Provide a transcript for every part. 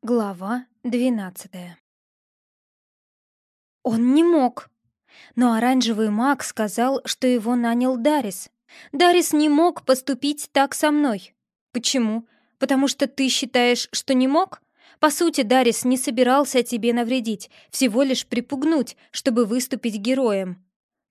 Глава двенадцатая Он не мог. Но оранжевый маг сказал, что его нанял Дарис. Дарис не мог поступить так со мной. Почему? Потому что ты считаешь, что не мог? По сути, Дарис не собирался тебе навредить, всего лишь припугнуть, чтобы выступить героем.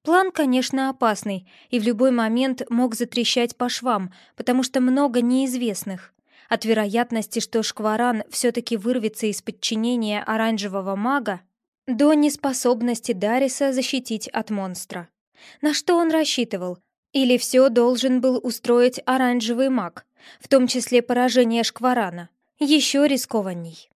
План, конечно, опасный, и в любой момент мог затрещать по швам, потому что много неизвестных. От вероятности, что Шкваран все-таки вырвется из подчинения оранжевого мага, до неспособности Дариса защитить от монстра. На что он рассчитывал? Или все должен был устроить оранжевый маг, в том числе поражение Шкварана? Еще рискованней.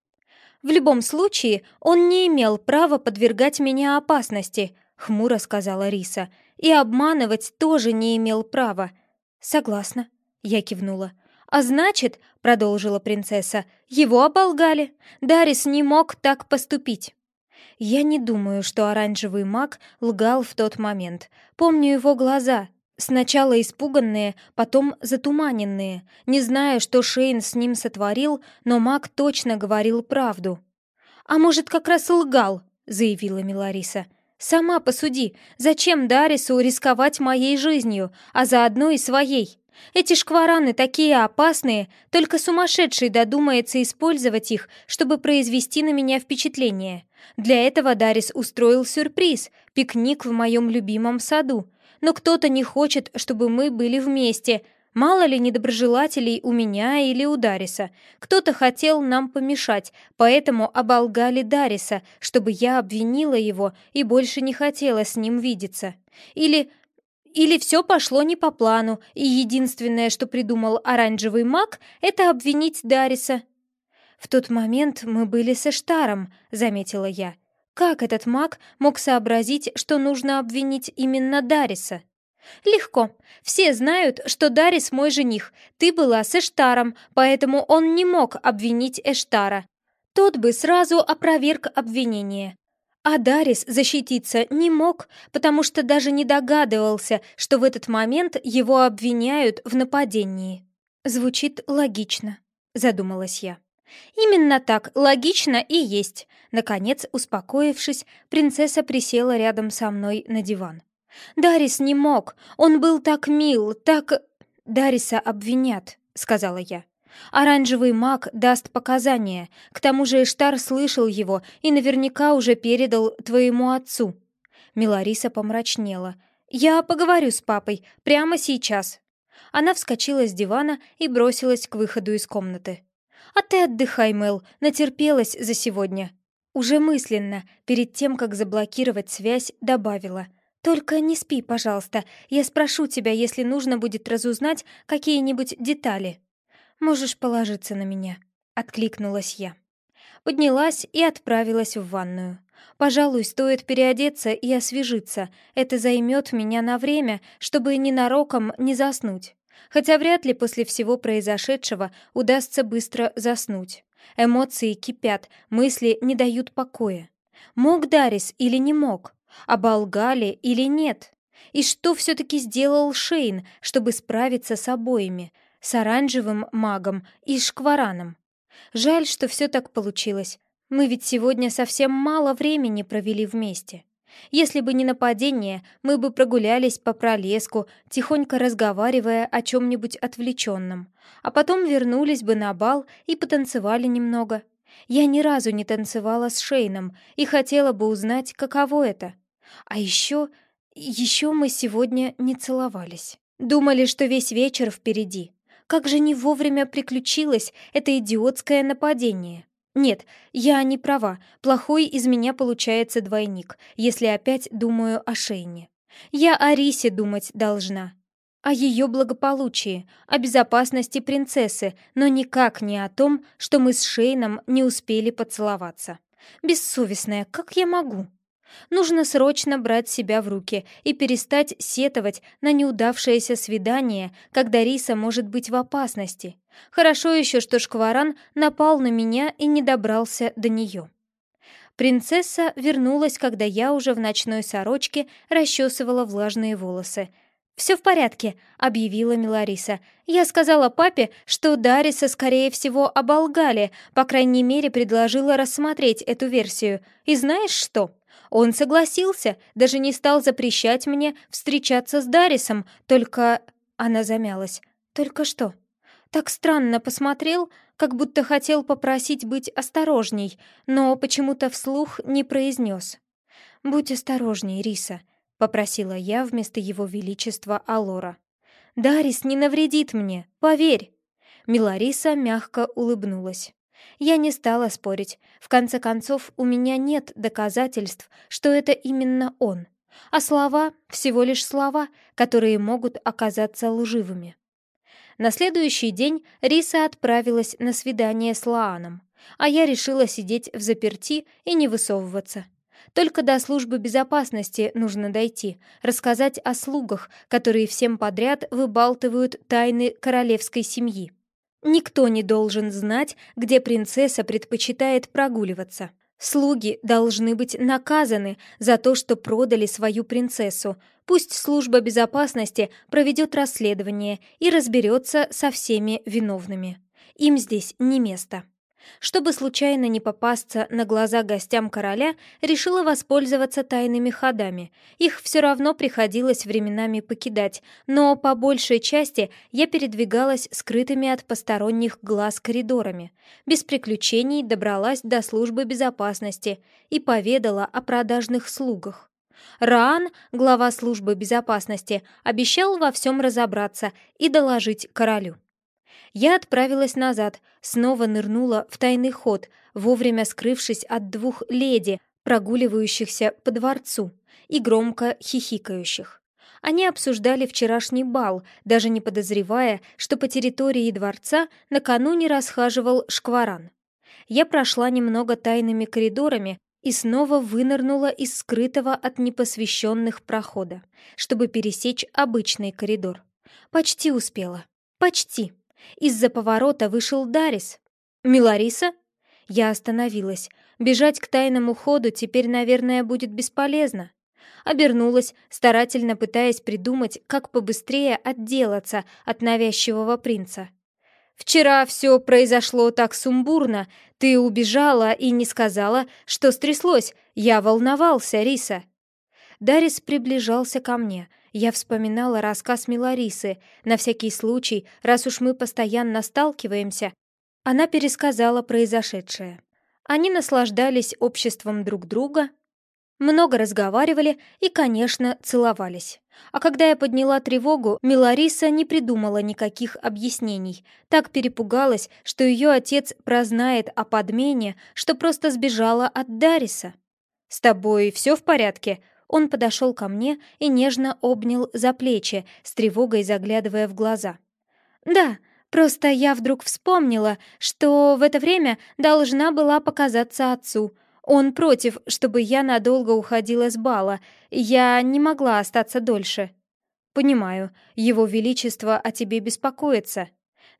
В любом случае, он не имел права подвергать меня опасности, хмуро сказала Риса, и обманывать тоже не имел права. Согласна, я кивнула. «А значит, — продолжила принцесса, — его оболгали. Дарис не мог так поступить». Я не думаю, что оранжевый маг лгал в тот момент. Помню его глаза, сначала испуганные, потом затуманенные. Не знаю, что Шейн с ним сотворил, но маг точно говорил правду. «А может, как раз лгал?» — заявила Милариса. «Сама посуди, зачем Дарису рисковать моей жизнью, а заодно и своей?» Эти шквараны такие опасные, только сумасшедший додумается использовать их, чтобы произвести на меня впечатление. Для этого Дарис устроил сюрприз — пикник в моем любимом саду. Но кто-то не хочет, чтобы мы были вместе. Мало ли недоброжелателей у меня или у Дариса. Кто-то хотел нам помешать, поэтому оболгали Дариса, чтобы я обвинила его и больше не хотела с ним видеться. Или или все пошло не по плану, и единственное, что придумал оранжевый маг, это обвинить Дариса. «В тот момент мы были со Штаром», — заметила я. «Как этот маг мог сообразить, что нужно обвинить именно Дариса?» «Легко. Все знают, что Дарис мой жених. Ты была с Эштаром, поэтому он не мог обвинить Эштара. Тот бы сразу опроверг обвинение. А Дарис защититься не мог, потому что даже не догадывался, что в этот момент его обвиняют в нападении. Звучит логично, задумалась я. Именно так, логично и есть. Наконец, успокоившись, принцесса присела рядом со мной на диван. Дарис не мог, он был так мил, так... Дариса обвинят, сказала я. Оранжевый маг даст показания. К тому же Эштар слышал его и наверняка уже передал твоему отцу». Милариса помрачнела. «Я поговорю с папой. Прямо сейчас». Она вскочила с дивана и бросилась к выходу из комнаты. «А ты отдыхай, Мэл, натерпелась за сегодня». Уже мысленно, перед тем, как заблокировать связь, добавила. «Только не спи, пожалуйста. Я спрошу тебя, если нужно будет разузнать какие-нибудь детали». «Можешь положиться на меня», — откликнулась я. Поднялась и отправилась в ванную. Пожалуй, стоит переодеться и освежиться. Это займет меня на время, чтобы ненароком не заснуть. Хотя вряд ли после всего произошедшего удастся быстро заснуть. Эмоции кипят, мысли не дают покоя. Мог Дарис или не мог? Оболгали или нет? И что все-таки сделал Шейн, чтобы справиться с обоими? С оранжевым магом и шквараном. Жаль, что все так получилось. Мы ведь сегодня совсем мало времени провели вместе. Если бы не нападение, мы бы прогулялись по пролеску, тихонько разговаривая о чем-нибудь отвлеченном, а потом вернулись бы на бал и потанцевали немного. Я ни разу не танцевала с Шейном и хотела бы узнать, каково это. А еще... еще мы сегодня не целовались. Думали, что весь вечер впереди. Как же не вовремя приключилось это идиотское нападение? Нет, я не права. Плохой из меня получается двойник, если опять думаю о Шейне. Я о Рисе думать должна. О ее благополучии, о безопасности принцессы, но никак не о том, что мы с Шейном не успели поцеловаться. Бессовестная, как я могу? Нужно срочно брать себя в руки и перестать сетовать на неудавшееся свидание, когда Риса может быть в опасности. Хорошо еще, что Шкваран напал на меня и не добрался до нее. Принцесса вернулась, когда я уже в ночной сорочке расчесывала влажные волосы. «Все в порядке», — объявила Милариса. «Я сказала папе, что Дариса, скорее всего, оболгали, по крайней мере, предложила рассмотреть эту версию. И знаешь что? Он согласился, даже не стал запрещать мне встречаться с Дарисом, только...» Она замялась. «Только что?» Так странно посмотрел, как будто хотел попросить быть осторожней, но почему-то вслух не произнес. «Будь осторожней, Риса», попросила я вместо его величества Алора. «Дарис не навредит мне, поверь!» Милариса мягко улыбнулась. Я не стала спорить. В конце концов, у меня нет доказательств, что это именно он. А слова — всего лишь слова, которые могут оказаться лживыми. На следующий день Риса отправилась на свидание с Лааном, а я решила сидеть в заперти и не высовываться. Только до службы безопасности нужно дойти, рассказать о слугах, которые всем подряд выбалтывают тайны королевской семьи. Никто не должен знать, где принцесса предпочитает прогуливаться. Слуги должны быть наказаны за то, что продали свою принцессу. Пусть служба безопасности проведет расследование и разберется со всеми виновными. Им здесь не место. Чтобы случайно не попасться на глаза гостям короля, решила воспользоваться тайными ходами. Их все равно приходилось временами покидать, но по большей части я передвигалась скрытыми от посторонних глаз коридорами. Без приключений добралась до службы безопасности и поведала о продажных слугах. Раан, глава службы безопасности, обещал во всем разобраться и доложить королю. Я отправилась назад, снова нырнула в тайный ход, вовремя скрывшись от двух леди, прогуливающихся по дворцу и громко хихикающих. Они обсуждали вчерашний бал, даже не подозревая, что по территории дворца накануне расхаживал шкваран. Я прошла немного тайными коридорами и снова вынырнула из скрытого от непосвященных прохода, чтобы пересечь обычный коридор. Почти успела. Почти. Из-за поворота вышел Дарис. «Милариса?» Я остановилась. Бежать к тайному ходу теперь, наверное, будет бесполезно. Обернулась, старательно пытаясь придумать, как побыстрее отделаться от навязчивого принца. «Вчера все произошло так сумбурно. Ты убежала и не сказала, что стряслось. Я волновался, Риса». Дарис приближался ко мне — я вспоминала рассказ Миларисы. На всякий случай, раз уж мы постоянно сталкиваемся, она пересказала произошедшее. Они наслаждались обществом друг друга, много разговаривали и, конечно, целовались. А когда я подняла тревогу, Милариса не придумала никаких объяснений. Так перепугалась, что ее отец прознает о подмене, что просто сбежала от Дариса. «С тобой все в порядке?» Он подошел ко мне и нежно обнял за плечи, с тревогой заглядывая в глаза. «Да, просто я вдруг вспомнила, что в это время должна была показаться отцу. Он против, чтобы я надолго уходила с бала. Я не могла остаться дольше». «Понимаю, его величество о тебе беспокоится».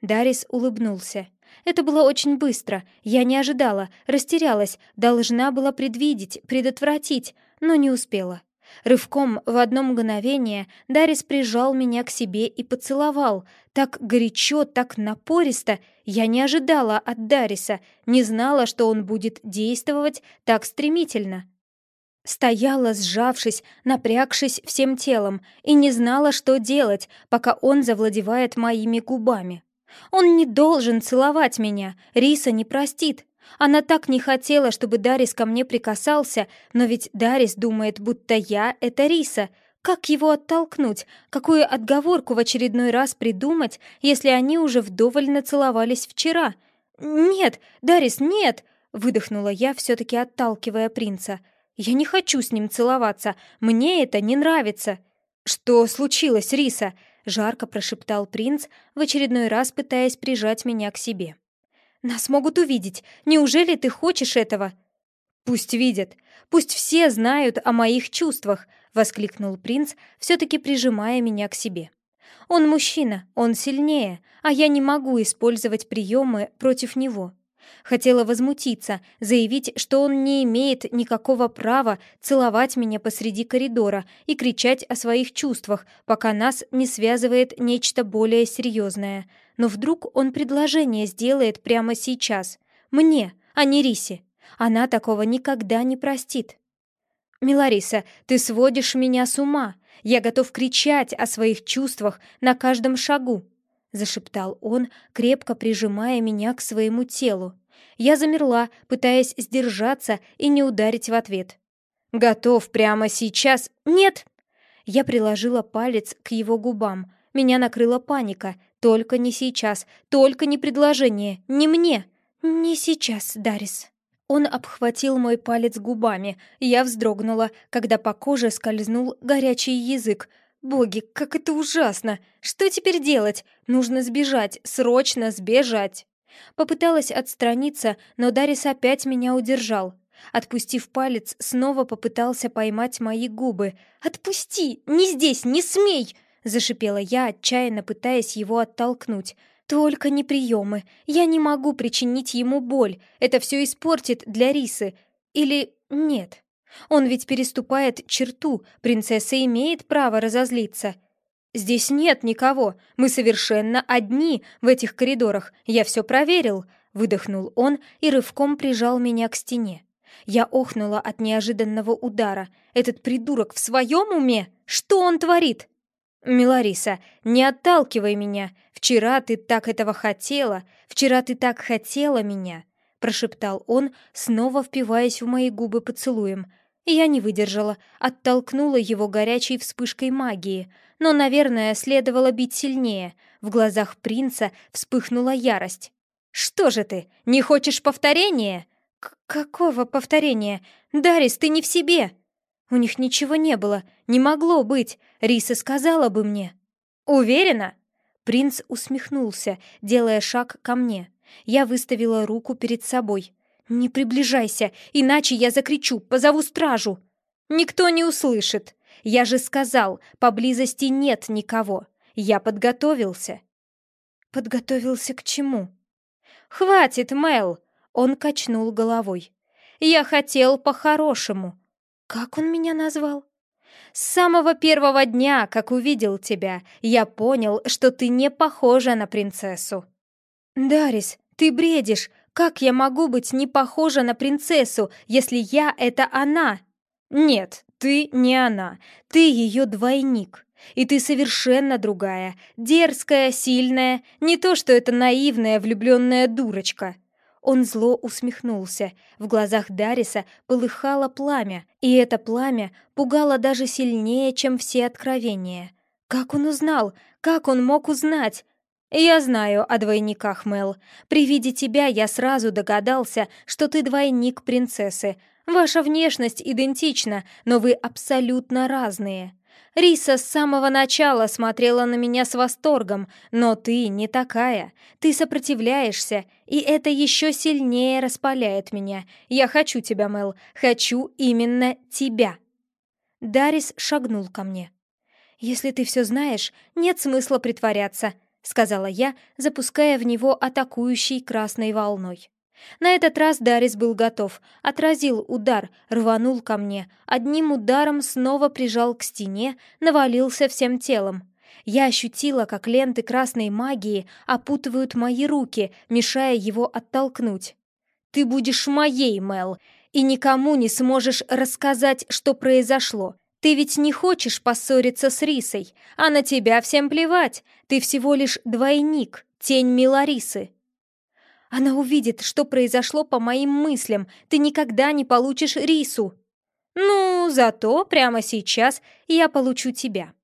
Дарис улыбнулся. Это было очень быстро. Я не ожидала, растерялась, должна была предвидеть, предотвратить, но не успела. Рывком в одно мгновение Дарис прижал меня к себе и поцеловал. Так горячо, так напористо. Я не ожидала от Дариса, не знала, что он будет действовать так стремительно. Стояла, сжавшись, напрягшись всем телом, и не знала, что делать, пока он завладевает моими губами. Он не должен целовать меня, Риса не простит. Она так не хотела, чтобы Дарис ко мне прикасался, но ведь Дарис думает, будто я — это Риса. Как его оттолкнуть? Какую отговорку в очередной раз придумать, если они уже вдоволь нацеловались вчера? «Нет, Дарис, нет!» — выдохнула я, все-таки отталкивая принца. «Я не хочу с ним целоваться. Мне это не нравится». «Что случилось, Риса?» — жарко прошептал принц, в очередной раз пытаясь прижать меня к себе. «Нас могут увидеть. Неужели ты хочешь этого?» «Пусть видят. Пусть все знают о моих чувствах», — воскликнул принц, все-таки прижимая меня к себе. «Он мужчина, он сильнее, а я не могу использовать приемы против него. Хотела возмутиться, заявить, что он не имеет никакого права целовать меня посреди коридора и кричать о своих чувствах, пока нас не связывает нечто более серьезное. Но вдруг он предложение сделает прямо сейчас. Мне, а не Рисе. Она такого никогда не простит. «Милариса, ты сводишь меня с ума. Я готов кричать о своих чувствах на каждом шагу», — зашептал он, крепко прижимая меня к своему телу. Я замерла, пытаясь сдержаться и не ударить в ответ. «Готов прямо сейчас?» «Нет!» Я приложила палец к его губам. Меня накрыла паника. «Только не сейчас, только не предложение, не мне!» «Не сейчас, Дарис!» Он обхватил мой палец губами. Я вздрогнула, когда по коже скользнул горячий язык. «Боги, как это ужасно! Что теперь делать? Нужно сбежать, срочно сбежать!» Попыталась отстраниться, но Дарис опять меня удержал. Отпустив палец, снова попытался поймать мои губы. «Отпусти! Не здесь! Не смей!» — зашипела я, отчаянно пытаясь его оттолкнуть. «Только не приемы. Я не могу причинить ему боль. Это все испортит для Рисы. Или нет? Он ведь переступает черту. Принцесса имеет право разозлиться. «Здесь нет никого. Мы совершенно одни в этих коридорах. Я все проверил», — выдохнул он и рывком прижал меня к стене. Я охнула от неожиданного удара. «Этот придурок в своем уме? Что он творит?» «Милариса, не отталкивай меня. Вчера ты так этого хотела. Вчера ты так хотела меня», — прошептал он, снова впиваясь в мои губы поцелуем. Я не выдержала, оттолкнула его горячей вспышкой магии — но, наверное, следовало бить сильнее. В глазах принца вспыхнула ярость. «Что же ты, не хочешь повторения?» «Какого повторения? Дарис, ты не в себе!» «У них ничего не было, не могло быть, Риса сказала бы мне». «Уверена?» Принц усмехнулся, делая шаг ко мне. Я выставила руку перед собой. «Не приближайся, иначе я закричу, позову стражу!» «Никто не услышит!» Я же сказал, поблизости нет никого. Я подготовился». «Подготовился к чему?» «Хватит, Мэл!» Он качнул головой. «Я хотел по-хорошему». «Как он меня назвал?» «С самого первого дня, как увидел тебя, я понял, что ты не похожа на принцессу». «Дарис, ты бредишь! Как я могу быть не похожа на принцессу, если я — это она?» «Нет, ты не она, ты ее двойник. И ты совершенно другая, дерзкая, сильная, не то что эта наивная влюбленная дурочка». Он зло усмехнулся. В глазах Дариса полыхало пламя, и это пламя пугало даже сильнее, чем все откровения. Как он узнал? Как он мог узнать? «Я знаю о двойниках, Мел. При виде тебя я сразу догадался, что ты двойник принцессы, Ваша внешность идентична, но вы абсолютно разные. Риса с самого начала смотрела на меня с восторгом, но ты не такая. Ты сопротивляешься, и это еще сильнее распаляет меня. Я хочу тебя, Мел, хочу именно тебя. Дарис шагнул ко мне. «Если ты все знаешь, нет смысла притворяться», — сказала я, запуская в него атакующей красной волной. На этот раз Дарис был готов, отразил удар, рванул ко мне, одним ударом снова прижал к стене, навалился всем телом. Я ощутила, как ленты красной магии опутывают мои руки, мешая его оттолкнуть. «Ты будешь моей, Мел, и никому не сможешь рассказать, что произошло. Ты ведь не хочешь поссориться с Рисой, а на тебя всем плевать. Ты всего лишь двойник, тень Миларисы. Она увидит, что произошло по моим мыслям. Ты никогда не получишь рису. Ну, зато прямо сейчас я получу тебя.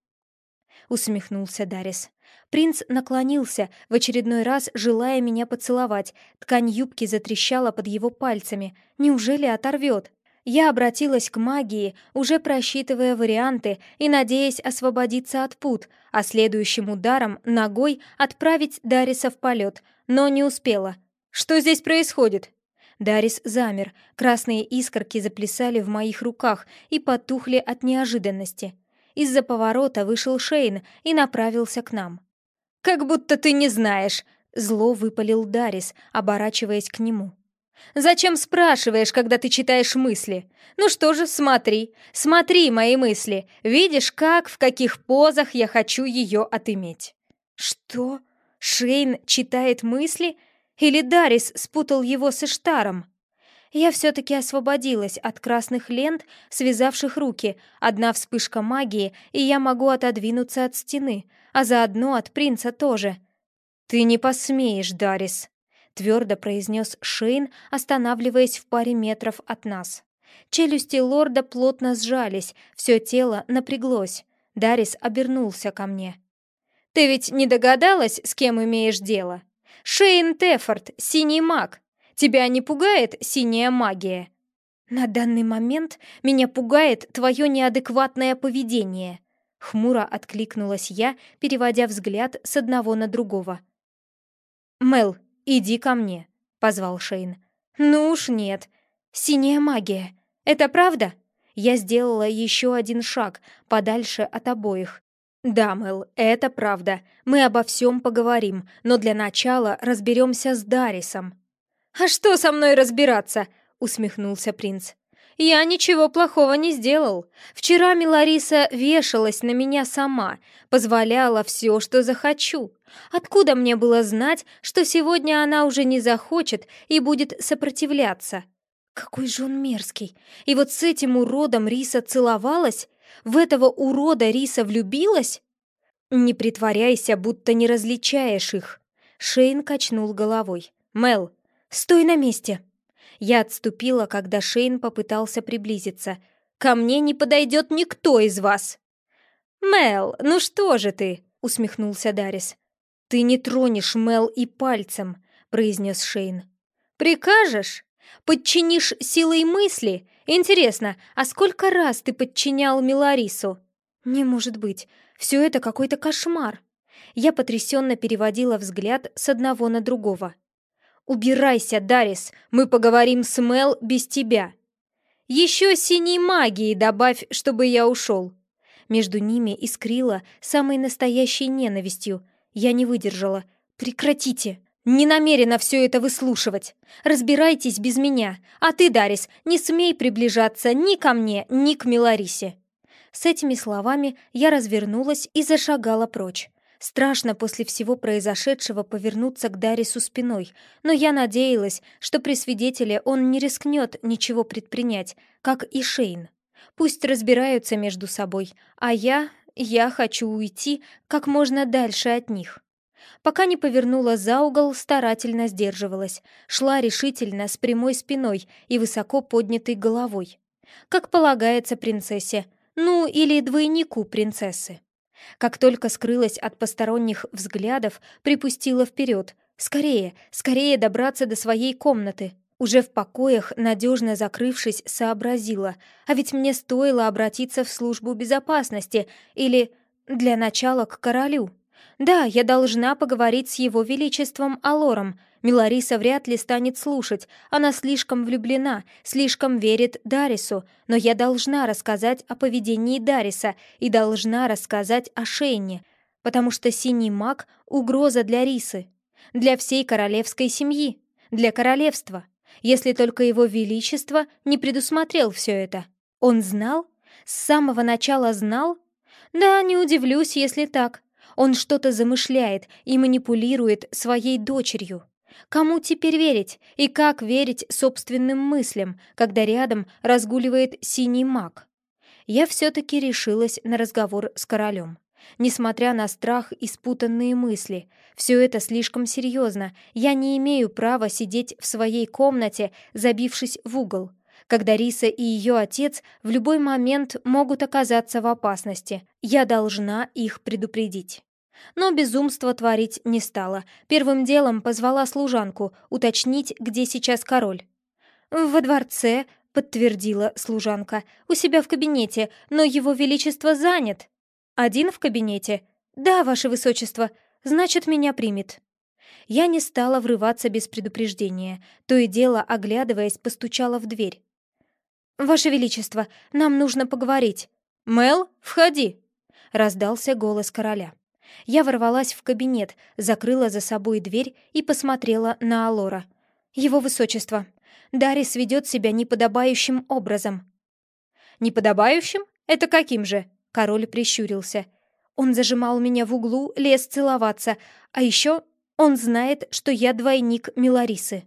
Усмехнулся Дарис. Принц наклонился, в очередной раз желая меня поцеловать. Ткань юбки затрещала под его пальцами. Неужели оторвет? Я обратилась к магии, уже просчитывая варианты и надеясь освободиться от пут, а следующим ударом ногой отправить Дариса в полет, но не успела — что здесь происходит?» Дарис замер, красные искорки заплясали в моих руках и потухли от неожиданности. Из-за поворота вышел Шейн и направился к нам. «Как будто ты не знаешь!» Зло выпалил Дарис, оборачиваясь к нему. «Зачем спрашиваешь, когда ты читаешь мысли? Ну что же, смотри, смотри мои мысли. Видишь, как, в каких позах я хочу ее отыметь?» «Что? Шейн читает мысли? Или Дарис спутал его с Иштаром?» Я все-таки освободилась от красных лент, связавших руки. Одна вспышка магии, и я могу отодвинуться от стены, а заодно от принца тоже. «Ты не посмеешь, Дарис», — твердо произнес Шейн, останавливаясь в паре метров от нас. Челюсти лорда плотно сжались, все тело напряглось. Дарис обернулся ко мне. «Ты ведь не догадалась, с кем имеешь дело? Шейн Тефорд, синий маг, Тебя не пугает синяя магия?» «На данный момент меня пугает твое неадекватное поведение», — хмуро откликнулась я, переводя взгляд с одного на другого. «Мел, иди ко мне», — позвал Шейн. «Ну уж нет. Синяя магия. Это правда?» Я сделала еще один шаг, подальше от обоих. «Да, Мел, это правда. Мы обо всем поговорим, но для начала разберемся с Дарисом». «А что со мной разбираться?» — усмехнулся принц. «Я ничего плохого не сделал. Вчера Милариса вешалась на меня сама, позволяла все, что захочу. Откуда мне было знать, что сегодня она уже не захочет и будет сопротивляться?» Какой же он мерзкий! И вот с этим уродом Риса целовалась? В этого урода Риса влюбилась? Не притворяйся, будто не различаешь их. Шейн качнул головой. Мел, «Стой на месте!» Я отступила, когда Шейн попытался приблизиться. «Ко мне не подойдет никто из вас!» «Мел, ну что же ты?» — усмехнулся Дарис. «Ты не тронешь Мел и пальцем», — произнес Шейн. «Прикажешь? Подчинишь силой мысли? Интересно, а сколько раз ты подчинял Миларису?» «Не может быть. Все это какой-то кошмар». Я потрясенно переводила взгляд с одного на другого. «Убирайся, Дарис, мы поговорим с Мел без тебя». «Еще синей магии добавь, чтобы я ушел». Между ними искрила самой настоящей ненавистью. Я не выдержала. «Прекратите!» «Не намерена все это выслушивать. Разбирайтесь без меня. А ты, Дарис, не смей приближаться ни ко мне, ни к Миларисе». С этими словами я развернулась и зашагала прочь. Страшно после всего произошедшего повернуться к Дарису спиной, но я надеялась, что при свидетеле он не рискнет ничего предпринять, как и Шейн. Пусть разбираются между собой, а я... я хочу уйти как можно дальше от них. Пока не повернула за угол, старательно сдерживалась, шла решительно, с прямой спиной и высоко поднятой головой. Как полагается принцессе, ну или двойнику принцессы. Как только скрылась от посторонних взглядов, припустила вперед. Скорее, скорее добраться до своей комнаты. Уже в покоях, надежно закрывшись, сообразила. А ведь мне стоило обратиться в службу безопасности или, для начала, к королю. Да, я должна поговорить с его величеством Алором, Милариса вряд ли станет слушать, она слишком влюблена, слишком верит Дарису, но я должна рассказать о поведении Дариса и должна рассказать о Шейне, потому что синий маг — угроза для Рисы, для всей королевской семьи, для королевства, если только его величество не предусмотрел все это. Он знал? С самого начала знал? Да, не удивлюсь, если так. Он что-то замышляет и манипулирует своей дочерью. Кому теперь верить? И как верить собственным мыслям, когда рядом разгуливает синий маг? Я все-таки решилась на разговор с королем. Несмотря на страх и спутанные мысли, все это слишком серьезно. Я не имею права сидеть в своей комнате, забившись в угол, когда Риса и ее отец в любой момент могут оказаться в опасности. Я должна их предупредить. Но безумство творить не стала. Первым делом позвала служанку уточнить, где сейчас король. «Во дворце», — подтвердила служанка, — «у себя в кабинете, но его величество занят». «Один в кабинете?» «Да, ваше высочество. Значит, меня примет». Я не стала врываться без предупреждения. То и дело, оглядываясь, постучала в дверь. «Ваше Величество, нам нужно поговорить». «Мел, входи!» — раздался голос короля. Я ворвалась в кабинет, закрыла за собой дверь и посмотрела на Алора. «Его высочество, Дарис ведет себя неподобающим образом». «Неподобающим? Это каким же?» Король прищурился. Он зажимал меня в углу, лез целоваться, а еще он знает, что я двойник Миларисы.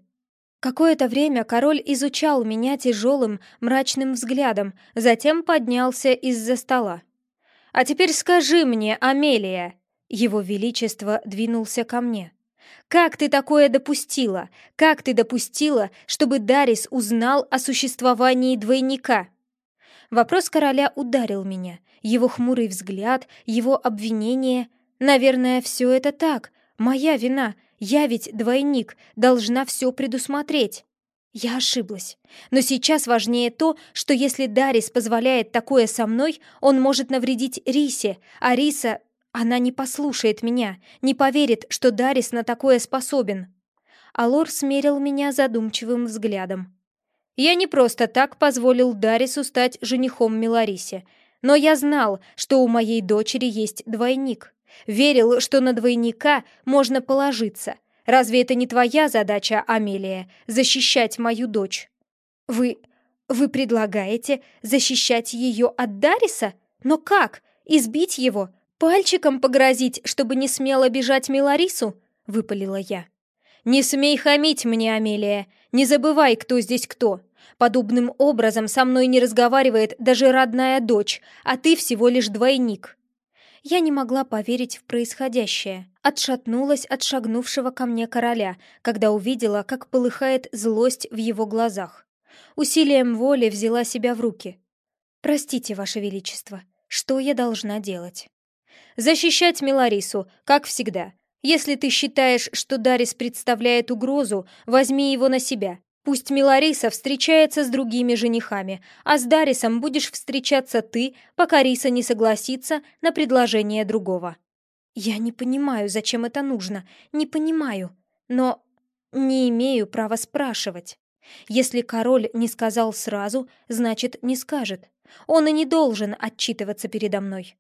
Какое-то время король изучал меня тяжелым, мрачным взглядом, затем поднялся из-за стола. «А теперь скажи мне, Амелия!» Его Величество двинулся ко мне. «Как ты такое допустила? Как ты допустила, чтобы Дарис узнал о существовании двойника?» Вопрос короля ударил меня. Его хмурый взгляд, его обвинение. Наверное, все это так. Моя вина. Я ведь двойник, должна все предусмотреть. Я ошиблась. Но сейчас важнее то, что если Дарис позволяет такое со мной, он может навредить Рисе, а Риса... Она не послушает меня, не поверит, что Дарис на такое способен. Алор смерил меня задумчивым взглядом. Я не просто так позволил Дарису стать женихом Миларисе, но я знал, что у моей дочери есть двойник. Верил, что на двойника можно положиться. Разве это не твоя задача, Амелия, защищать мою дочь? Вы... вы предлагаете защищать ее от Дариса? Но как? Избить его? Пальчиком погрозить, чтобы не смело бежать Миларису? Выпалила я. «Не смей хамить мне, Амелия! Не забывай, кто здесь кто! Подобным образом со мной не разговаривает даже родная дочь, а ты всего лишь двойник!» Я не могла поверить в происходящее. Отшатнулась от шагнувшего ко мне короля, когда увидела, как полыхает злость в его глазах. Усилием воли взяла себя в руки. «Простите, Ваше Величество, что я должна делать?» «Защищать Миларису, как всегда. Если ты считаешь, что Дарис представляет угрозу, возьми его на себя. Пусть Милариса встречается с другими женихами, а с Дарисом будешь встречаться ты, пока Риса не согласится на предложение другого. Я не понимаю, зачем это нужно, не понимаю, но не имею права спрашивать. Если король не сказал сразу, значит, не скажет. Он и не должен отчитываться передо мной.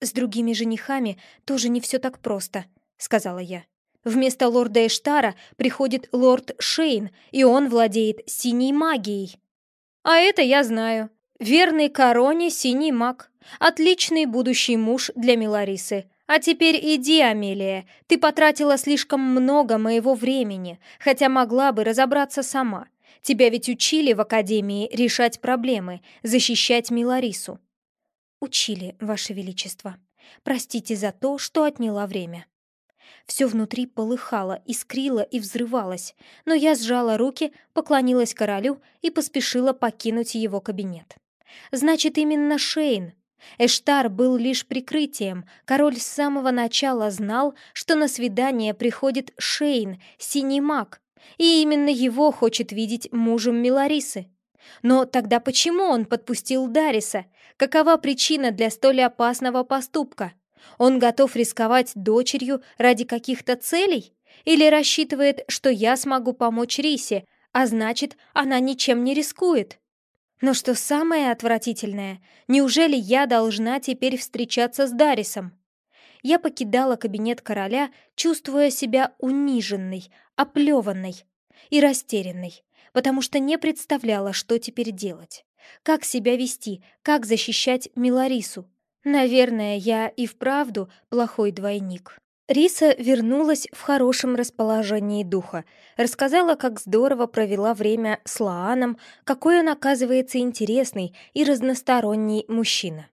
С другими женихами тоже не все так просто, сказала я. Вместо лорда Эштара приходит лорд Шейн, и он владеет синей магией. А это я знаю. Верный короне синий маг. Отличный будущий муж для Миларисы. А теперь иди, Амелия. Ты потратила слишком много моего времени, хотя могла бы разобраться сама. Тебя ведь учили в академии решать проблемы, защищать Миларису. Учили, Ваше Величество. Простите за то, что отняла время. Все внутри полыхало, искрило и взрывалось, но я сжала руки, поклонилась королю и поспешила покинуть его кабинет. Значит, именно Шейн. Эштар был лишь прикрытием. Король с самого начала знал, что на свидание приходит Шейн, синий маг, и именно его хочет видеть мужем Миларисы. Но тогда почему он подпустил Дариса? Какова причина для столь опасного поступка? Он готов рисковать дочерью ради каких-то целей? Или рассчитывает, что я смогу помочь Рисе, а значит, она ничем не рискует? Но что самое отвратительное, неужели я должна теперь встречаться с Дарисом? Я покидала кабинет короля, чувствуя себя униженной, оплеванной и растерянной, потому что не представляла, что теперь делать. Как себя вести, как защищать Миларису, Наверное, я и вправду плохой двойник. Риса вернулась в хорошем расположении духа, рассказала, как здорово провела время с Лааном, какой он, оказывается, интересный и разносторонний мужчина.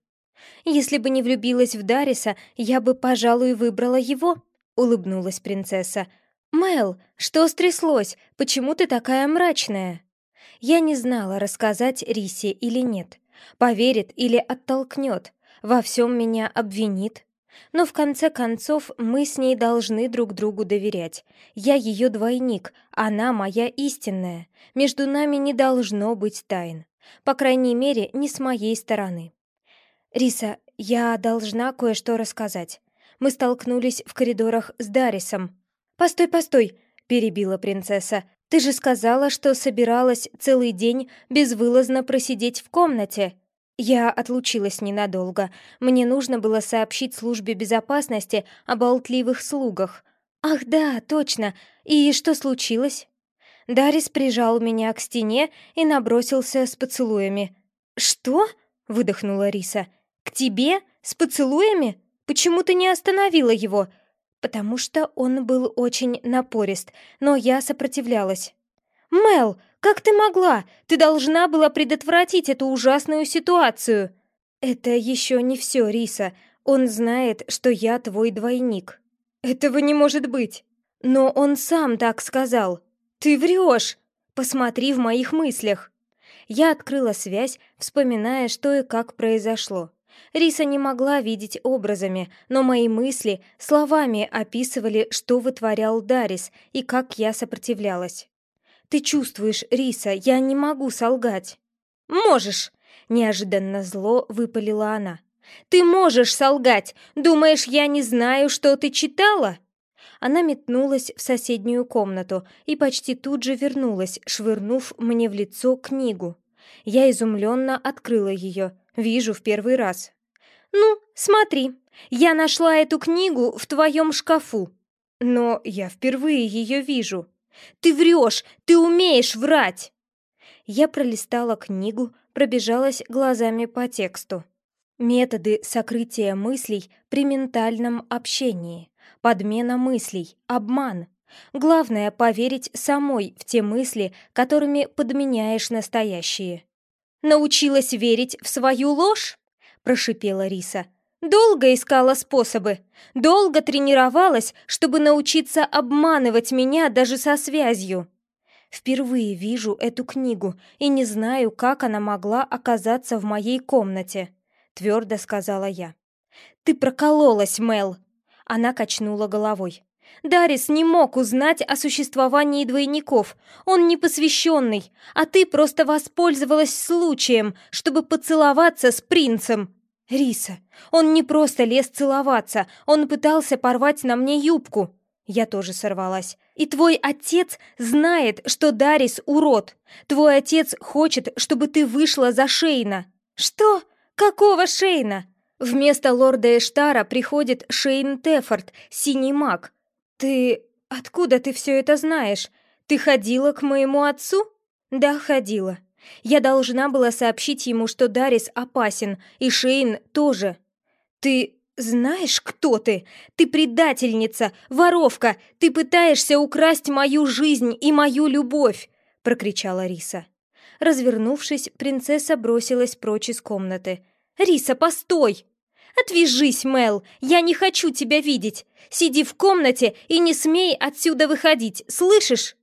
«Если бы не влюбилась в Дариса, я бы, пожалуй, выбрала его», — улыбнулась принцесса. «Мэл, что стряслось? Почему ты такая мрачная?» Я не знала, рассказать Рисе или нет. Поверит или оттолкнет во всем меня обвинит. Но в конце концов мы с ней должны друг другу доверять. Я ее двойник, она моя истинная. Между нами не должно быть тайн. По крайней мере, не с моей стороны. «Риса, я должна кое-что рассказать. Мы столкнулись в коридорах с Дарисом». «Постой, постой!» — перебила принцесса. «Ты же сказала, что собиралась целый день безвылазно просидеть в комнате». Я отлучилась ненадолго. Мне нужно было сообщить службе безопасности о болтливых слугах. Ах да, точно. И что случилось? Дарис прижал меня к стене и набросился с поцелуями. «Что?» — выдохнула Риса. «К тебе? С поцелуями? Почему ты не остановила его?» «Потому что он был очень напорист, но я сопротивлялась». «Мел, как ты могла? Ты должна была предотвратить эту ужасную ситуацию!» «Это еще не все, Риса. Он знает, что я твой двойник». «Этого не может быть!» «Но он сам так сказал!» «Ты врешь! Посмотри в моих мыслях!» Я открыла связь, вспоминая, что и как произошло. Риса не могла видеть образами, но мои мысли словами описывали, что вытворял Дарис и как я сопротивлялась. «Ты чувствуешь, Риса, я не могу солгать». «Можешь!» — неожиданно зло выпалила она. «Ты можешь солгать! Думаешь, я не знаю, что ты читала?» Она метнулась в соседнюю комнату и почти тут же вернулась, швырнув мне в лицо книгу. Я изумленно открыла ее. Вижу в первый раз. «Ну, смотри, я нашла эту книгу в твоем шкафу». «Но я впервые ее вижу». «Ты врешь! Ты умеешь врать!» Я пролистала книгу, пробежалась глазами по тексту. Методы сокрытия мыслей при ментальном общении. Подмена мыслей, обман. Главное — поверить самой в те мысли, которыми подменяешь настоящие. «Научилась верить в свою ложь?» — прошипела Риса. «Долго искала способы, долго тренировалась, чтобы научиться обманывать меня даже со связью». Впервые вижу эту книгу и не знаю, как она могла оказаться в моей комнате, твердо сказала я. Ты прокололась, Мел, она качнула головой. «Дарис не мог узнать о существовании двойников. Он не посвященный, а ты просто воспользовалась случаем, чтобы поцеловаться с принцем». «Риса, он не просто лез целоваться, он пытался порвать на мне юбку». Я тоже сорвалась. «И твой отец знает, что Дарис урод. Твой отец хочет, чтобы ты вышла за Шейна». «Что? Какого Шейна?» Вместо лорда Эштара приходит Шейн Тефорд, синий маг. Ты... откуда ты все это знаешь? Ты ходила к моему отцу? Да, ходила. Я должна была сообщить ему, что Дарис опасен, и Шейн тоже. Ты знаешь, кто ты? Ты предательница, воровка, ты пытаешься украсть мою жизнь и мою любовь, прокричала Риса. Развернувшись, принцесса бросилась прочь из комнаты. «Риса, постой!» «Отвяжись, Мел! Я не хочу тебя видеть! Сиди в комнате и не смей отсюда выходить, слышишь?»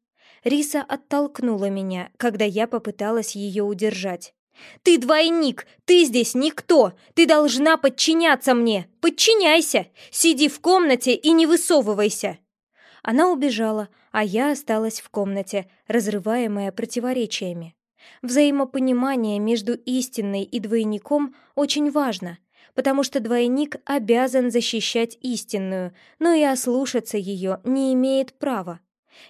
Риса оттолкнула меня, когда я попыталась ее удержать. «Ты двойник! Ты здесь никто! Ты должна подчиняться мне! Подчиняйся! Сиди в комнате и не высовывайся!» Она убежала, а я осталась в комнате, разрываемая противоречиями. Взаимопонимание между истинной и двойником очень важно — потому что двойник обязан защищать истинную, но и ослушаться ее не имеет права.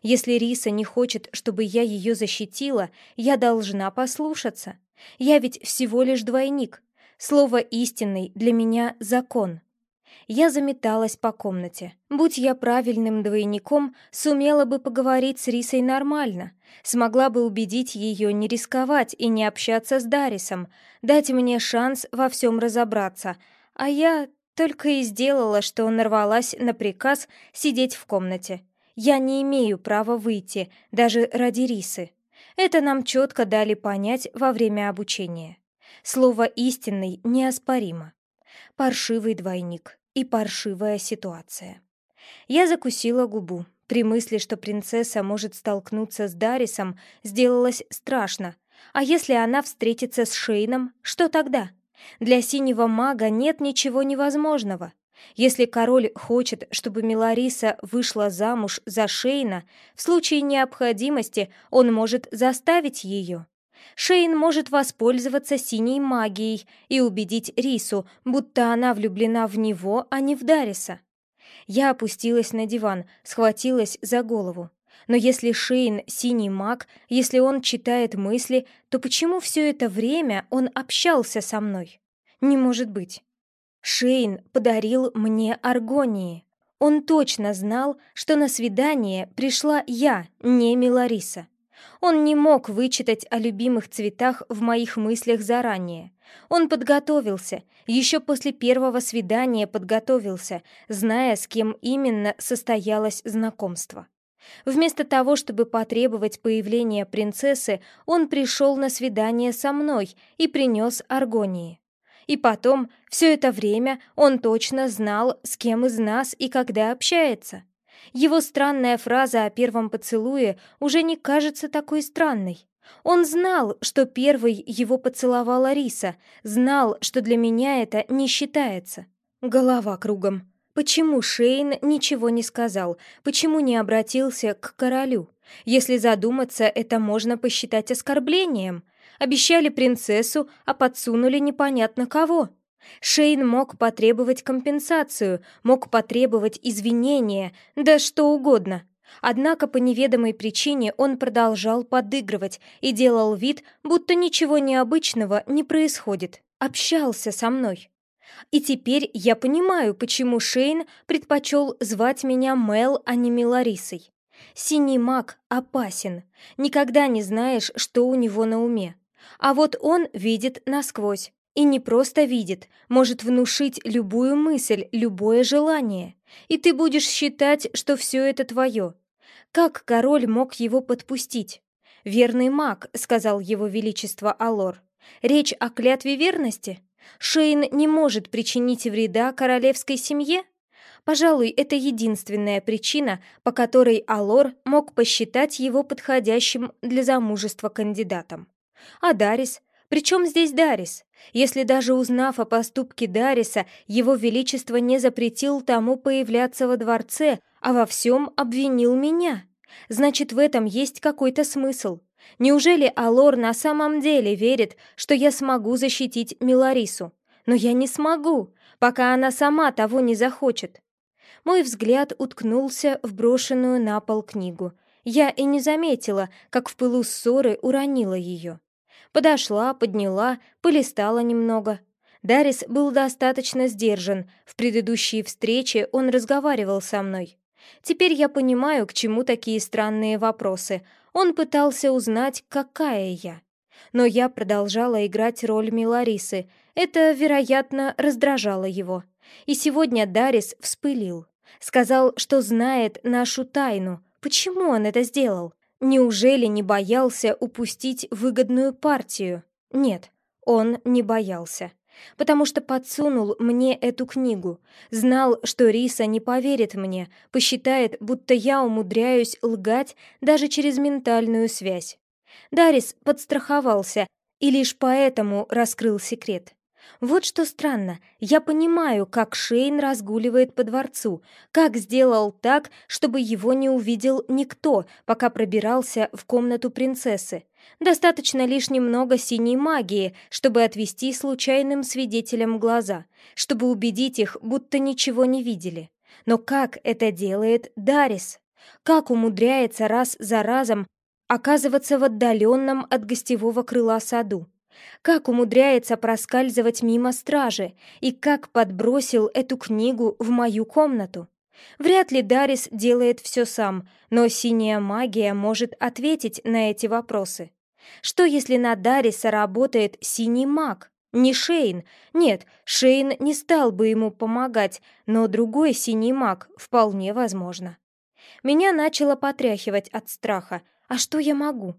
Если Риса не хочет, чтобы я ее защитила, я должна послушаться. Я ведь всего лишь двойник. Слово «истинный» для меня — закон. Я заметалась по комнате. Будь я правильным двойником, сумела бы поговорить с Рисой нормально, смогла бы убедить ее не рисковать и не общаться с Дарисом, дать мне шанс во всем разобраться, а я только и сделала, что нарвалась на приказ сидеть в комнате. Я не имею права выйти, даже ради Рисы. Это нам четко дали понять во время обучения. Слово «истинный» неоспоримо. Паршивый двойник и паршивая ситуация. Я закусила губу. При мысли, что принцесса может столкнуться с Дарисом, сделалось страшно. А если она встретится с Шейном, что тогда? Для синего мага нет ничего невозможного. Если король хочет, чтобы Милариса вышла замуж за Шейна, в случае необходимости он может заставить ее. Шейн может воспользоваться синей магией и убедить Рису, будто она влюблена в него, а не в Дариса. Я опустилась на диван, схватилась за голову. Но если Шейн — синий маг, если он читает мысли, то почему все это время он общался со мной? Не может быть. Шейн подарил мне аргонии. Он точно знал, что на свидание пришла я, не Милариса. Он не мог вычитать о любимых цветах в моих мыслях заранее. Он подготовился, еще после первого свидания подготовился, зная, с кем именно состоялось знакомство. Вместо того, чтобы потребовать появления принцессы, он пришел на свидание со мной и принес аргонии. И потом, все это время он точно знал, с кем из нас и когда общается. Его странная фраза о первом поцелуе уже не кажется такой странной. Он знал, что первый его поцеловала Риса, знал, что для меня это не считается. Голова кругом. Почему Шейн ничего не сказал? Почему не обратился к королю? Если задуматься, это можно посчитать оскорблением. Обещали принцессу, а подсунули непонятно кого. Шейн мог потребовать компенсацию, мог потребовать извинения, да что угодно. Однако по неведомой причине он продолжал подыгрывать и делал вид, будто ничего необычного не происходит. Общался со мной. И теперь я понимаю, почему Шейн предпочел звать меня Мел, а не Миларисой. Синий маг опасен. Никогда не знаешь, что у него на уме. А вот он видит насквозь. И не просто видит, может внушить любую мысль, любое желание. И ты будешь считать, что все это твое. Как король мог его подпустить? «Верный маг», — сказал его величество Алор. «Речь о клятве верности? Шейн не может причинить вреда королевской семье?» Пожалуй, это единственная причина, по которой Алор мог посчитать его подходящим для замужества кандидатом. А Дарис? Причем здесь Дарис? Если даже узнав о поступке Дариса, его величество не запретил тому появляться во дворце, а во всем обвинил меня. Значит, в этом есть какой-то смысл. Неужели Алор на самом деле верит, что я смогу защитить Миларису? Но я не смогу, пока она сама того не захочет. Мой взгляд уткнулся в брошенную на пол книгу. Я и не заметила, как в пылу ссоры уронила ее. Подошла, подняла, полистала немного. Дарис был достаточно сдержан. В предыдущей встрече он разговаривал со мной. Теперь я понимаю, к чему такие странные вопросы. Он пытался узнать, какая я. Но я продолжала играть роль Миларисы. Это, вероятно, раздражало его. И сегодня Дарис вспылил. Сказал, что знает нашу тайну. Почему он это сделал? Неужели не боялся упустить выгодную партию? Нет, он не боялся потому что подсунул мне эту книгу. Знал, что Риса не поверит мне, посчитает, будто я умудряюсь лгать даже через ментальную связь. Дарис подстраховался и лишь поэтому раскрыл секрет. Вот что странно, я понимаю, как Шейн разгуливает по дворцу, как сделал так, чтобы его не увидел никто, пока пробирался в комнату принцессы. Достаточно лишь немного синей магии, чтобы отвести случайным свидетелям глаза, чтобы убедить их, будто ничего не видели. Но как это делает Дарис? Как умудряется раз за разом оказываться в отдаленном от гостевого крыла саду? Как умудряется проскальзывать мимо стражи и как подбросил эту книгу в мою комнату? Вряд ли Дарис делает все сам, но синяя магия может ответить на эти вопросы. Что если на Дариса работает синий маг? Не Шейн. Нет, Шейн не стал бы ему помогать, но другой синий маг вполне возможно. Меня начало потряхивать от страха. А что я могу?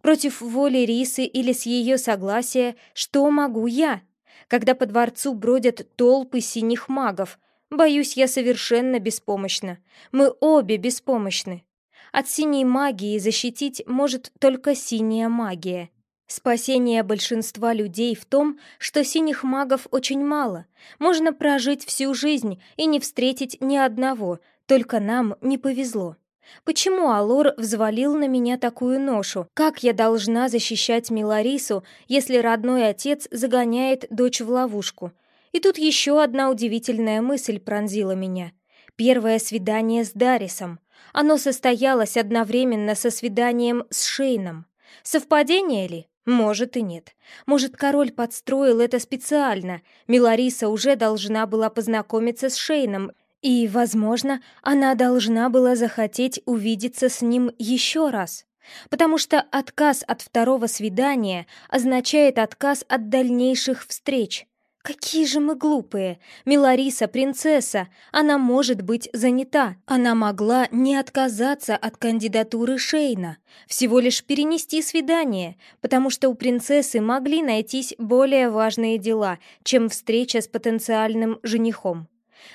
Против воли Рисы или с ее согласия, что могу я? Когда по дворцу бродят толпы синих магов, боюсь, я совершенно беспомощна. Мы обе беспомощны. От синей магии защитить может только синяя магия. Спасение большинства людей в том, что синих магов очень мало. Можно прожить всю жизнь и не встретить ни одного, только нам не повезло. Почему Алор взвалил на меня такую ношу? Как я должна защищать Миларису, если родной отец загоняет дочь в ловушку? И тут еще одна удивительная мысль пронзила меня. Первое свидание с Дарисом. Оно состоялось одновременно со свиданием с Шейном. Совпадение ли? Может и нет. Может, король подстроил это специально. Милариса уже должна была познакомиться с Шейном, и, возможно, она должна была захотеть увидеться с ним еще раз. Потому что отказ от второго свидания означает отказ от дальнейших встреч. Какие же мы глупые! Милариса — принцесса, она может быть занята. Она могла не отказаться от кандидатуры Шейна, всего лишь перенести свидание, потому что у принцессы могли найтись более важные дела, чем встреча с потенциальным женихом.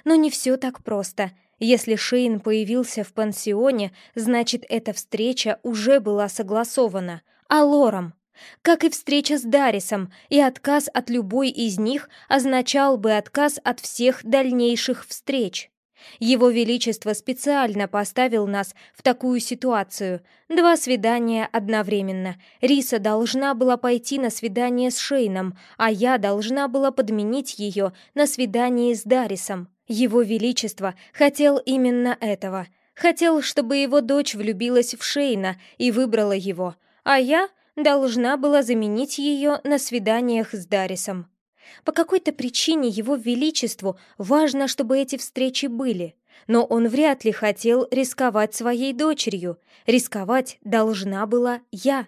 Но не все так просто. Если Шейн появился в пансионе, значит, эта встреча уже была согласована. А Лором? Как и встреча с Дарисом, и отказ от любой из них означал бы отказ от всех дальнейших встреч. Его Величество специально поставил нас в такую ситуацию. Два свидания одновременно. Риса должна была пойти на свидание с Шейном, а я должна была подменить ее на свидании с Дарисом. Его Величество хотел именно этого. Хотел, чтобы его дочь влюбилась в Шейна и выбрала его, а я должна была заменить ее на свиданиях с Дарисом. По какой-то причине его величеству важно, чтобы эти встречи были, но он вряд ли хотел рисковать своей дочерью. Рисковать должна была я.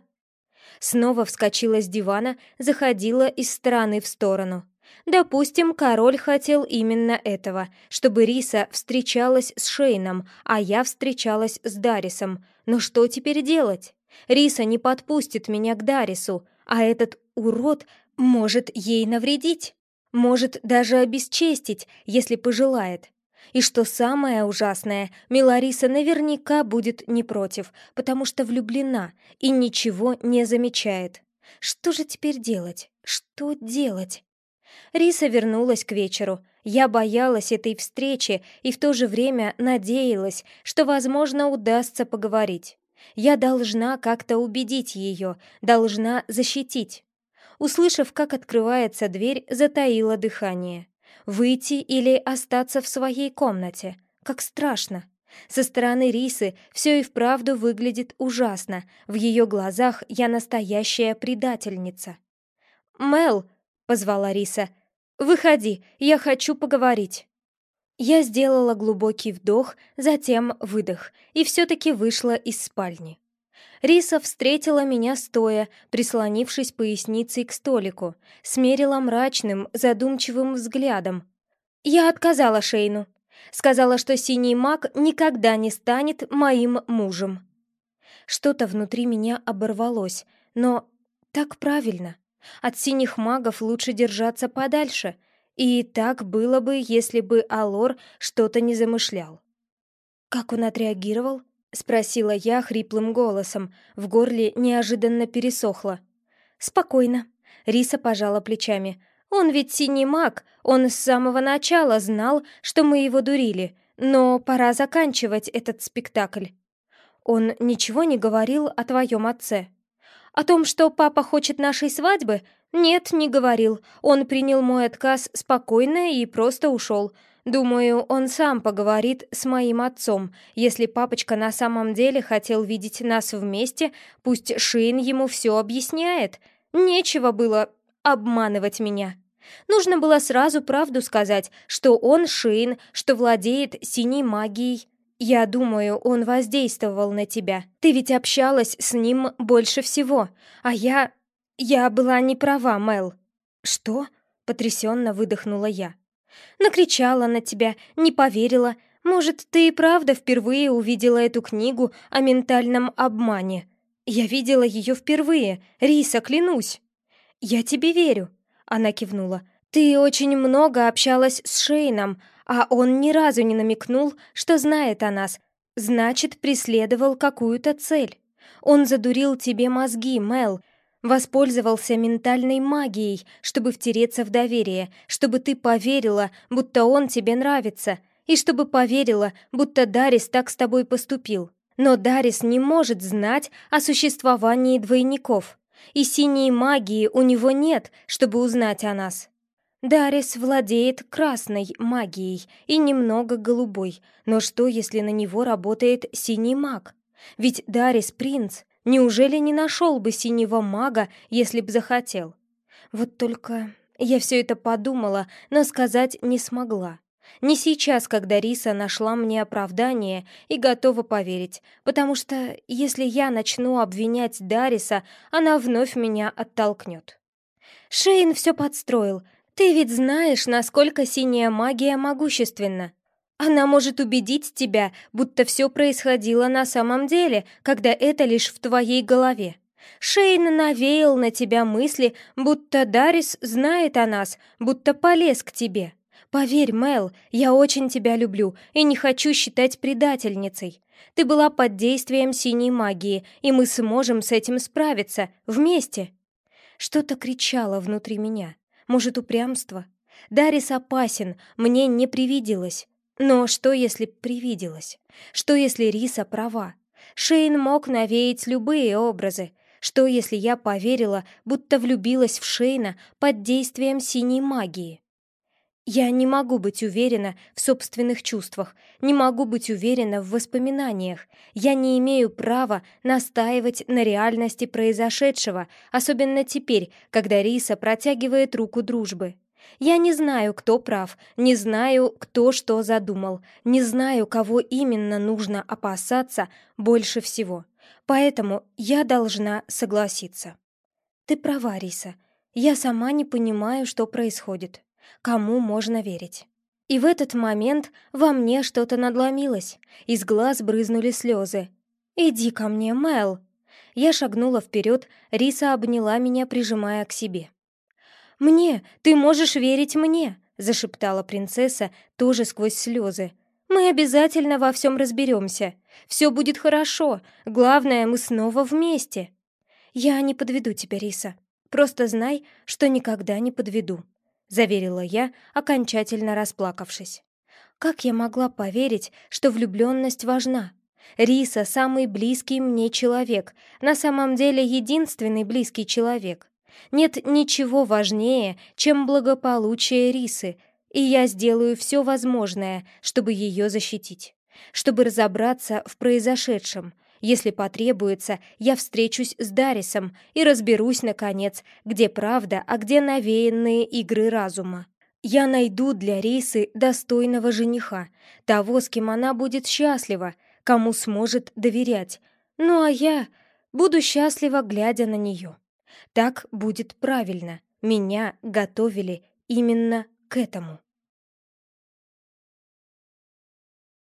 Снова вскочила с дивана, заходила из стороны в сторону. Допустим, король хотел именно этого, чтобы Риса встречалась с Шейном, а я встречалась с Дарисом. Но что теперь делать? Риса не подпустит меня к Дарису, а этот урод может ей навредить. Может даже обесчестить, если пожелает. И что самое ужасное, Милариса наверняка будет не против, потому что влюблена и ничего не замечает. Что же теперь делать? Что делать? Риса вернулась к вечеру. Я боялась этой встречи и в то же время надеялась, что, возможно, удастся поговорить. Я должна как-то убедить ее, должна защитить. Услышав, как открывается дверь, затаила дыхание. Выйти или остаться в своей комнате? Как страшно. Со стороны Рисы все и вправду выглядит ужасно. В ее глазах я настоящая предательница. «Мел!» — позвала Риса. «Выходи, я хочу поговорить». Я сделала глубокий вдох, затем выдох, и все-таки вышла из спальни. Риса встретила меня стоя, прислонившись поясницей к столику, смерила мрачным, задумчивым взглядом. Я отказала Шейну. Сказала, что синий маг никогда не станет моим мужем. Что-то внутри меня оборвалось, но так правильно. От синих магов лучше держаться подальше — и так было бы, если бы Алор что-то не замышлял. «Как он отреагировал?» — спросила я хриплым голосом. В горле неожиданно пересохло. «Спокойно». Риса пожала плечами. «Он ведь синий маг. Он с самого начала знал, что мы его дурили. Но пора заканчивать этот спектакль». «Он ничего не говорил о твоем отце?» «О том, что папа хочет нашей свадьбы? «Нет, не говорил. Он принял мой отказ спокойно и просто ушел. Думаю, он сам поговорит с моим отцом. Если папочка на самом деле хотел видеть нас вместе, пусть Шейн ему все объясняет. Нечего было обманывать меня. Нужно было сразу правду сказать, что он Шейн, что владеет синей магией. Я думаю, он воздействовал на тебя. Ты ведь общалась с ним больше всего, а я «Я была не права, Мел». «Что?» — потрясенно выдохнула я. «Накричала на тебя, не поверила. Может, ты и правда впервые увидела эту книгу о ментальном обмане? Я видела ее впервые, Риса, клянусь». «Я тебе верю», — она кивнула. «Ты очень много общалась с Шейном, а он ни разу не намекнул, что знает о нас. Значит, преследовал какую-то цель. Он задурил тебе мозги, Мел, Воспользовался ментальной магией, чтобы втереться в доверие, чтобы ты поверила, будто он тебе нравится, и чтобы поверила, будто Дарис так с тобой поступил. Но Дарис не может знать о существовании двойников, и синей магии у него нет, чтобы узнать о нас. Дарис владеет красной магией и немного голубой, но что, если на него работает синий маг? Ведь Дарис принц, неужели не нашел бы синего мага, если б захотел? Вот только я все это подумала, но сказать не смогла. Не сейчас, когда Риса нашла мне оправдание и готова поверить, потому что если я начну обвинять Дариса, она вновь меня оттолкнет. Шейн все подстроил. Ты ведь знаешь, насколько синяя магия могущественна. Она может убедить тебя, будто все происходило на самом деле, когда это лишь в твоей голове. Шейн навеял на тебя мысли, будто Дарис знает о нас, будто полез к тебе. Поверь, Мел, я очень тебя люблю и не хочу считать предательницей. Ты была под действием синей магии, и мы сможем с этим справиться, вместе. Что-то кричало внутри меня. Может, упрямство? Дарис опасен, мне не привиделось. Но что, если привиделось? Что, если Риса права? Шейн мог навеять любые образы, что, если я поверила, будто влюбилась в Шейна под действием синей магии? Я не могу быть уверена в собственных чувствах, не могу быть уверена в воспоминаниях. Я не имею права настаивать на реальности произошедшего, особенно теперь, когда Риса протягивает руку дружбы. Я не знаю, кто прав, не знаю, кто что задумал, не знаю, кого именно нужно опасаться больше всего. Поэтому я должна согласиться. Ты права, Риса. Я сама не понимаю, что происходит. Кому можно верить? И в этот момент во мне что-то надломилось. Из глаз брызнули слезы. «Иди ко мне, Мэл!» Я шагнула вперед, Риса обняла меня, прижимая к себе. «Мне! Ты можешь верить мне!» — зашептала принцесса, тоже сквозь слезы. Мы обязательно во всем разберемся. Все будет хорошо. Главное, мы снова вместе. Я не подведу тебя, Риса. Просто знай, что никогда не подведу», — заверила я, окончательно расплакавшись. Как я могла поверить, что влюбленность важна? Риса — самый близкий мне человек, на самом деле единственный близкий человек. Нет ничего важнее, чем благополучие Рисы — и я сделаю все возможное, чтобы ее защитить, чтобы разобраться в произошедшем. Если потребуется, я встречусь с Дарисом и разберусь, наконец, где правда, а где навеянные игры разума. Я найду для Рисы достойного жениха, того, с кем она будет счастлива, кому сможет доверять. Ну а я буду счастлива, глядя на нее. Так будет правильно. Меня готовили именно к этому.